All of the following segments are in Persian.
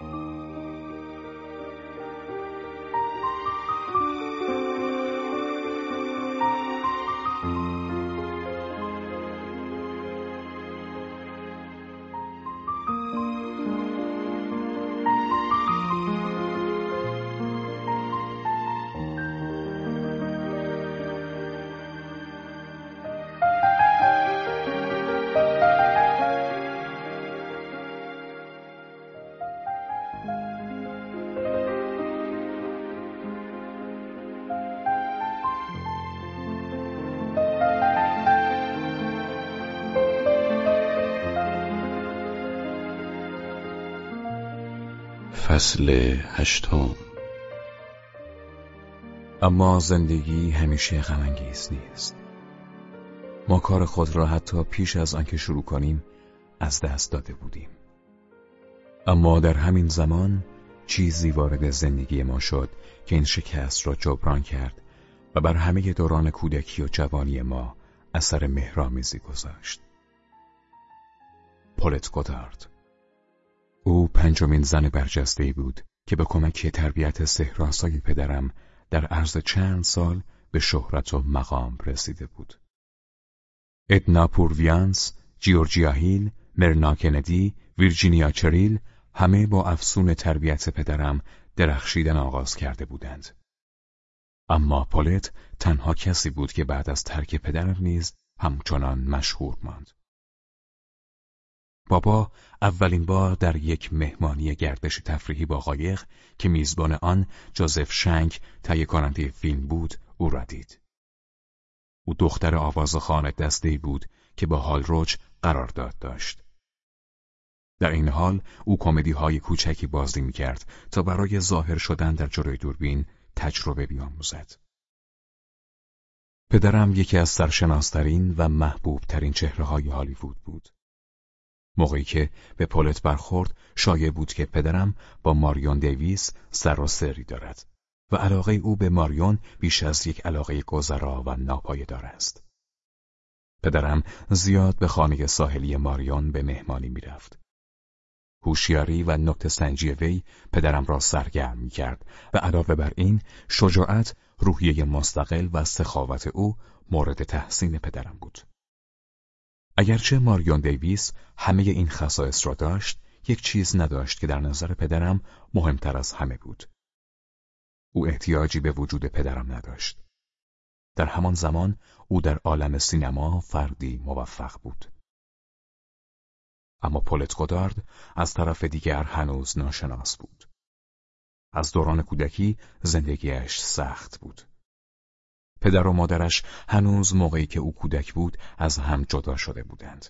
うん。فصل هشتم. اما زندگی همیشه غمانگیز نیست. ما کار خود را حتی پیش از آنکه شروع کنیم از دست داده بودیم. اما در همین زمان چیزی وارد زندگی ما شد که این شکست را جبران کرد و بر همه دوران کودکی و جوانی ما اثر مهرامیزی گذاشت. پولت گودارد. او پنجمین زن برجسته بود که به کمک تربیت سهراسای پدرم در عرض چند سال به شهرت و مقام رسیده بود. ادنا پورویانس، جیورجیا هیل، مرنا کندی، ویرجینیا چریل همه با افسون تربیت پدرم درخشیدن آغاز کرده بودند. اما پولت تنها کسی بود که بعد از ترک پدرم نیز همچنان مشهور ماند. بابا اولین بار در یک مهمانی گردش تفریحی با قایق که میزبان آن جوزف شنک تهیه کننده فیلم بود او را دید. او دختر آوازخوان دسته بود که با هال روچ قرارداد داشت. در این حال او کمدی های کوچکی بازی می کرد تا برای ظاهر شدن در جلوی دوربین تجربه بیاموزد. پدرم یکی از سرشناسترین و محبوب ترین چهره های هالیوود بود. موقعی که به پولت برخورد شایع بود که پدرم با ماریون دیویس سر و سری دارد و علاقه او به ماریون بیش از یک علاقه گذرا و ناپایدار است. پدرم زیاد به خانه ساحلی ماریون به مهمانی می‌رفت. هوشیاری و نکت سنجی وی پدرم را سرگرم می کرد و علاوه بر این شجاعت روحیه مستقل و سخاوت او مورد تحسین پدرم بود. اگرچه ماریون دیویس همه این خصایص را داشت، یک چیز نداشت که در نظر پدرم مهمتر از همه بود. او احتیاجی به وجود پدرم نداشت. در همان زمان او در عالم سینما فردی موفق بود. اما پولت گودارد از طرف دیگر هنوز ناشناس بود. از دوران کودکی زندگیش سخت بود. پدر و مادرش هنوز موقعی که او کودک بود از هم جدا شده بودند.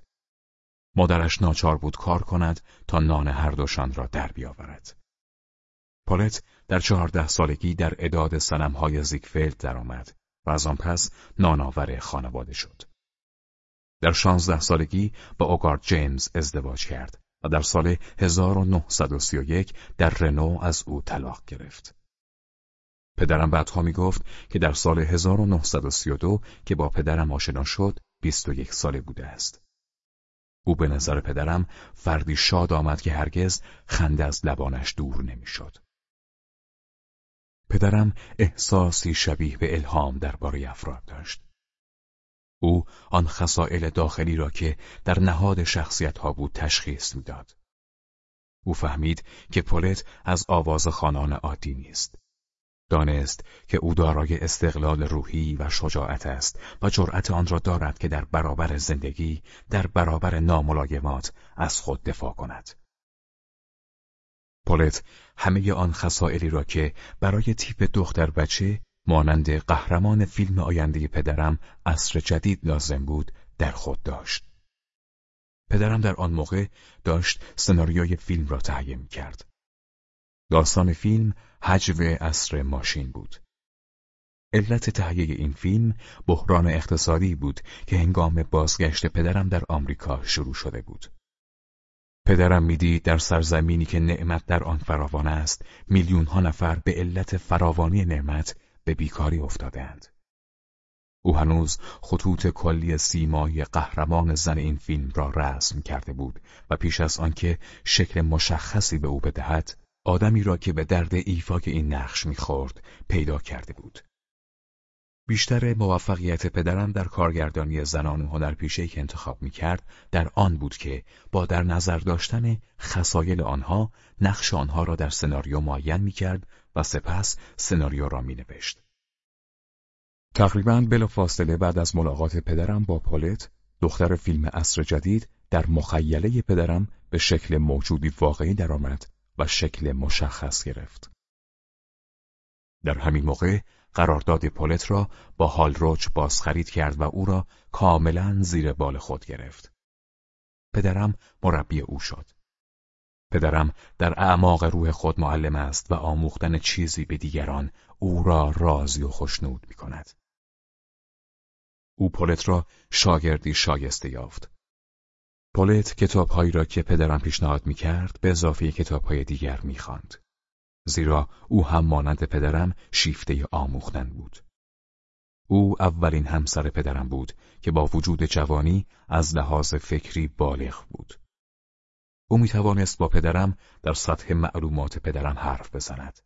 مادرش ناچار بود کار کند تا نان هر دوشان را در بیاورد. پالت در چهارده سالگی در اداد سنمهای زیگفلد درآمد و از آن پس نانآور خانواده شد. در شانزده سالگی با اوگارد جیمز ازدواج کرد و در سال 1931 در رنو از او طلاق گرفت. پدرم بعدها می گفت که در سال 1932 که با پدرم آشنا شد 21 ساله بوده است. او به نظر پدرم فردی شاد آمد که هرگز خنده از لبانش دور نمی‌شد. پدرم احساسی شبیه به الهام درباره افراد داشت. او آن خصائل داخلی را که در نهاد شخصیت ها بود تشخیص می‌داد. او فهمید که پولت از آواز خانان عادی نیست. دانست که او دارای استقلال روحی و شجاعت است و جرأت آن را دارد که در برابر زندگی در برابر ناملایمات از خود دفاع کند. پولت همه آن خصائلی را که برای تیپ دختر بچه مانند قهرمان فیلم آینده پدرم عصر جدید لازم بود در خود داشت. پدرم در آن موقع داشت سناریوی فیلم را تهیه می کرد. داستان فیلم حجو اصر ماشین بود. علت تهیه این فیلم بحران اقتصادی بود که هنگام بازگشت پدرم در آمریکا شروع شده بود. پدرم می‌دید در سرزمینی که نعمت در آن فراوان است، میلیون ها نفر به علت فراوانی نعمت به بیکاری افتادند. او هنوز خطوط کلی سیمای قهرمان زن این فیلم را رسم کرده بود و پیش از آنکه شکل مشخصی به او بدهد آدمی را که به درد ایفای این نقش می‌خورد پیدا کرده بود. بیشتر موفقیت پدرم در کارگردانی زنان هنرپیشه که انتخاب می‌کرد در آن بود که با در نظر داشتن خصایل آنها نقش آنها را در سناریو معین می‌کرد و سپس سناریو را مینوشت. تقریبا بلافاصله بعد از ملاقات پدرم با پولت، دختر فیلم اصر جدید در مخیله پدرم به شکل موجودی واقعی درآمد و شکل مشخص گرفت. در همین موقع قرارداد پولت را با هال روچ بازخرید کرد و او را کاملا زیر بال خود گرفت. پدرم مربی او شد. پدرم در اعماق روح خود معلم است و آموختن چیزی به دیگران او را راضی و خوشنود می کند. او پولت را شاگردی شایسته یافت. پولت کتابهایی را که پدرم پیشنهاد می کرد به اضافه کتابهای دیگر می. زیرا او هم مانند پدرم شیفته آموختن بود. او اولین همسر پدرم بود که با وجود جوانی از لحاظ فکری بالغ بود. او می توانست با پدرم در سطح معلومات پدرم حرف بزند.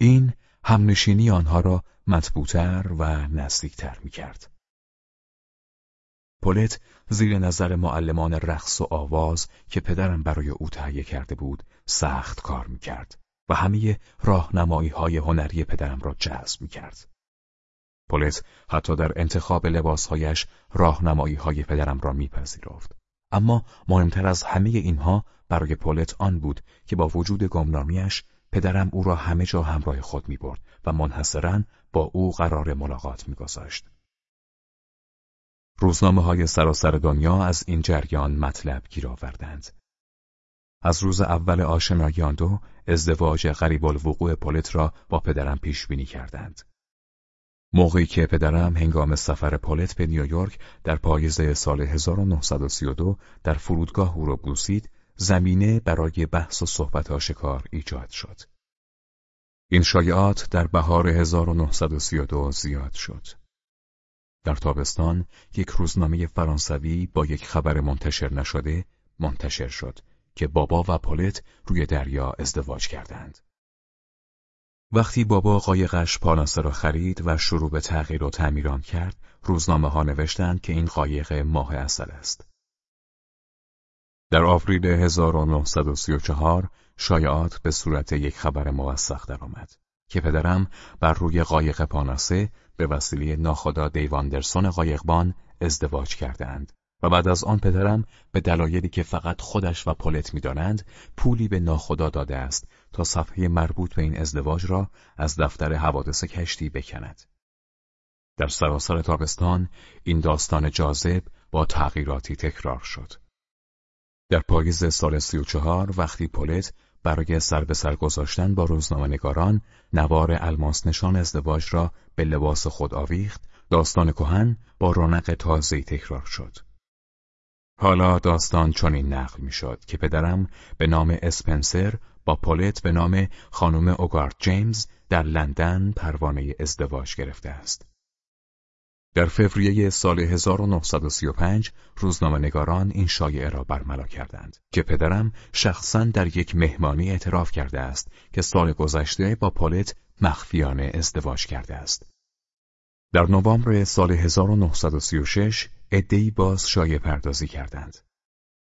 این همنشینی آنها را مطبوعتر و نزدیکتر می کرد. پولت زیر نظر معلمان رقص و آواز که پدرم برای او تهیه کرده بود سخت کار می کرد و همه راهنمایی های هنری پدرم را جذب می کرد. پولت حتی در انتخاب لباسهایش راهنمایی های پدرم را میپذیرفت. اما مهمتر از همه اینها برای پولت آن بود که با وجود گمنامیش پدرم او را همه جا همراه خود می برد و منحصرا با او قرار ملاقات میگذاشت. روزنامه های سراسر دنیا از این جریان مطلب گیر آوردند. از روز اول آشنایی آن دو ازدواج غریب الوقوع پولت را با پدرم پیش بینی کردند. موقعی که پدرم هنگام سفر پولت به نیویورک در پاییز سال 1932 در فرودگاه او را بوسید، زمینه برای بحث و صحبت آشکار ایجاد شد. این شایعات در بهار 1932 زیاد شد. در تابستان یک روزنامه فرانسوی با یک خبر منتشر نشده منتشر شد که بابا و پولت روی دریا ازدواج کردند. وقتی بابا قایقش پالانسه را خرید و شروع به تغییر و تعمیران کرد، روزنامه ها نوشتند که این قایق ماه اصل است. در آوریل 1934 شایعات به صورت یک خبر موثق درآمد که پدرم بر روی قایق پاناسه به وسیله ناخدا دیواندرسون قایقبان ازدواج کردند و بعد از آن پدرم به دلایلی که فقط خودش و پولت می‌دانند پولی به ناخدا داده است تا صفحه مربوط به این ازدواج را از دفتر حوادث کشتی بکند. در سراسر تابستان این داستان جاذب با تغییراتی تکرار شد. در پاییز سال سی و چهار وقتی پولت برای سر به سر گذاشتن با روزنامه نگاران نوار الماس نشان ازدواج را به لباس خود آویخت داستان کهن با رونق تازه‌ای تکرار شد. حالا داستان چنین نقل می‌شد که پدرم به نام اسپنسر با پولت به نام خانم اوگارد جیمز در لندن پروانه ازدواج گرفته است. در فوریه سال 1935 روزنامه نگاران این شایعه را برملا کردند که پدرم شخصا در یک مهمانی اعتراف کرده است که سال گذشته با پولت مخفیانه ازدواج کرده است. در نوامبر سال 1936 ادهی باز شایع پردازی کردند.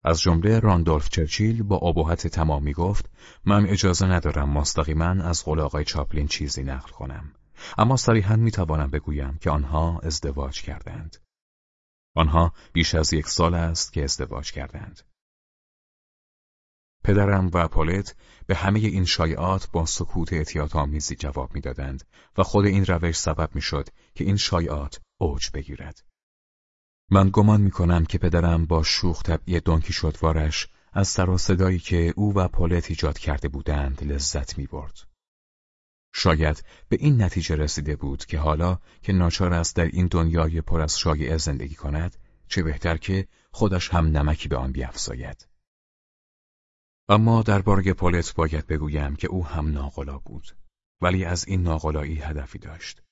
از جمله راندولف چرچیل با ابهت تمامی گفت من اجازه ندارم مستقیما از قول آقای چاپلین چیزی نقل کنم. اما صریحا می‌توانم بگویم که آنها ازدواج کردند. آنها بیش از یک سال است که ازدواج کردند. پدرم و پولت به همه این شایعات با سکوت اعتیاط آمیزی جواب می‌دادند و خود این روش سبب می‌شد که این شایعات اوج بگیرد. من گمان می کنم که پدرم با شوخ طبعی دونکی شدوارش از سر و صدایی که او و پولت ایجاد کرده بودند لذت می برد. شاید به این نتیجه رسیده بود که حالا که ناچار است در این دنیای پر از شایعه زندگی کند چه بهتر که خودش هم نمکی به آن بیافزاید. اما درباره پولت باید بگویم که او هم ناقلا بود ولی از این ناقلایی هدفی داشت.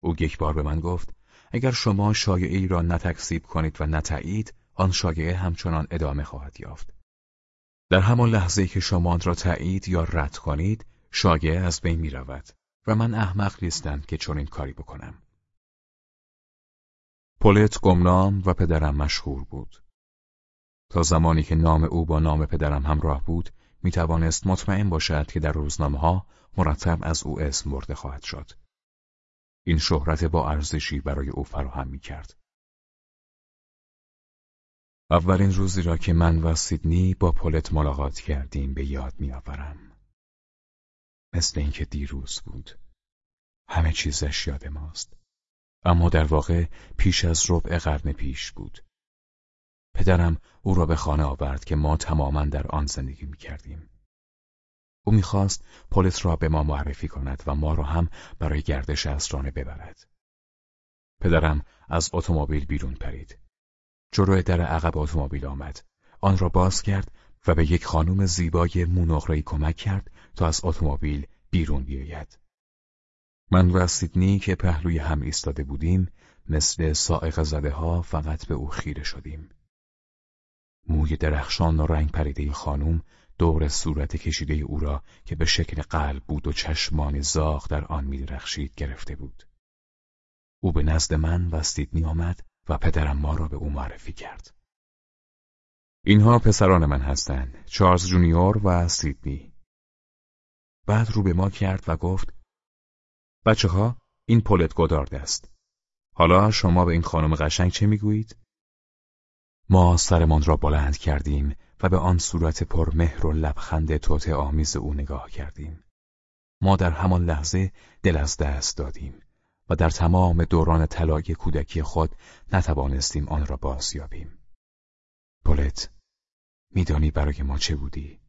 او یک بار به من گفت اگر شما شایعه ای را نتکسیب کنید و نتایید آن شایعه همچنان ادامه خواهد یافت. در همان لحظه که شما آن را تایید یا رد کنید شایعه از بین می رود و من احمق نیستم که چنین کاری بکنم. پولت گمنام و پدرم مشهور بود. تا زمانی که نام او با نام پدرم همراه بود می توانست مطمئن باشد که در روزنامه ها مرتب از او اسم برده خواهد شد. این شهرت با ارزشی برای او فراهم می کرد. اولین روزی را که من و سیدنی با پولت ملاقات کردیم به یاد می آورم. مثل اینکه دیروز بود. همه چیزش یاد ماست. اما در واقع پیش از ربع قرن پیش بود. پدرم او را به خانه آورد که ما تماما در آن زندگی می کردیم. او می‌خواست پلیس را به ما معرفی کند و ما را هم برای گردش اسرانه ببرد. پدرم از اتومبیل بیرون پرید. جلوی در عقب اتومبیل آمد. آن را باز کرد و به یک خانم زیبای مونغرهی کمک کرد از اتومبیل بیرون بیاید. من و سیدنی که پهلوی هم ایستاده بودیم مثل سائق زده ها فقط به او خیره شدیم. موی درخشان و رنگ پریده خانم دور صورت کشیده او را که به شکل قلب بود و چشمان زاغ در آن میدرخشید گرفته بود. او به نزد من و سیدنی آمد و پدرم ما را به او معرفی کرد. اینها پسران من هستند، چارلز جونیور و سیدنی. بعد رو به ما کرد و گفت بچه ها این پولت گدارد است. حالا شما به این خانم قشنگ چه می‌گویید؟ ما سرمان را بلند کردیم و به آن صورت پرمهر و لبخند توت آمیز او نگاه کردیم. ما در همان لحظه دل از دست دادیم و در تمام دوران طلای کودکی خود نتوانستیم آن را بازیابیم. پولت، میدانی برای ما چه بودی؟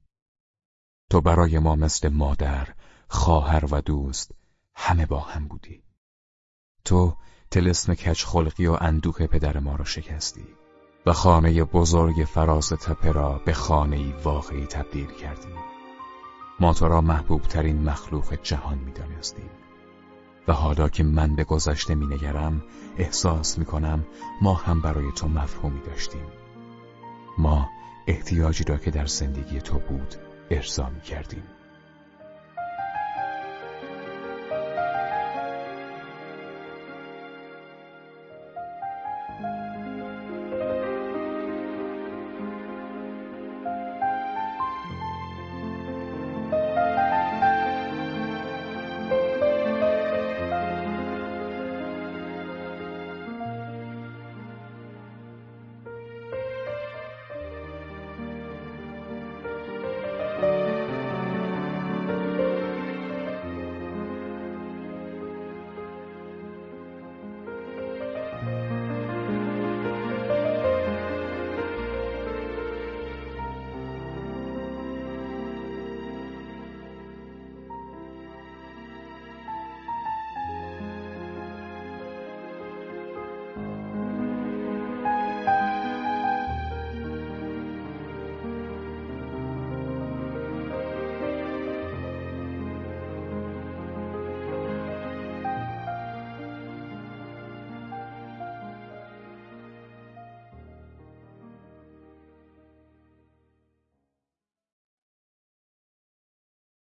تو برای ما مثل مادر، خواهر و دوست همه با هم بودی. تو تلسم کچ خلقی و اندوه پدر ما را شکستی. و خانه بزرگ فراز تپه را به خانه واقعی تبدیل کردیم. ما تو را محبوب ترین مخلوق جهان می. و حالا که من به گذشته می نگرم احساس می کنم ما هم برای تو مفهومی داشتیم. ما احتیاجی را که در زندگی تو بود ارضا می کردیم.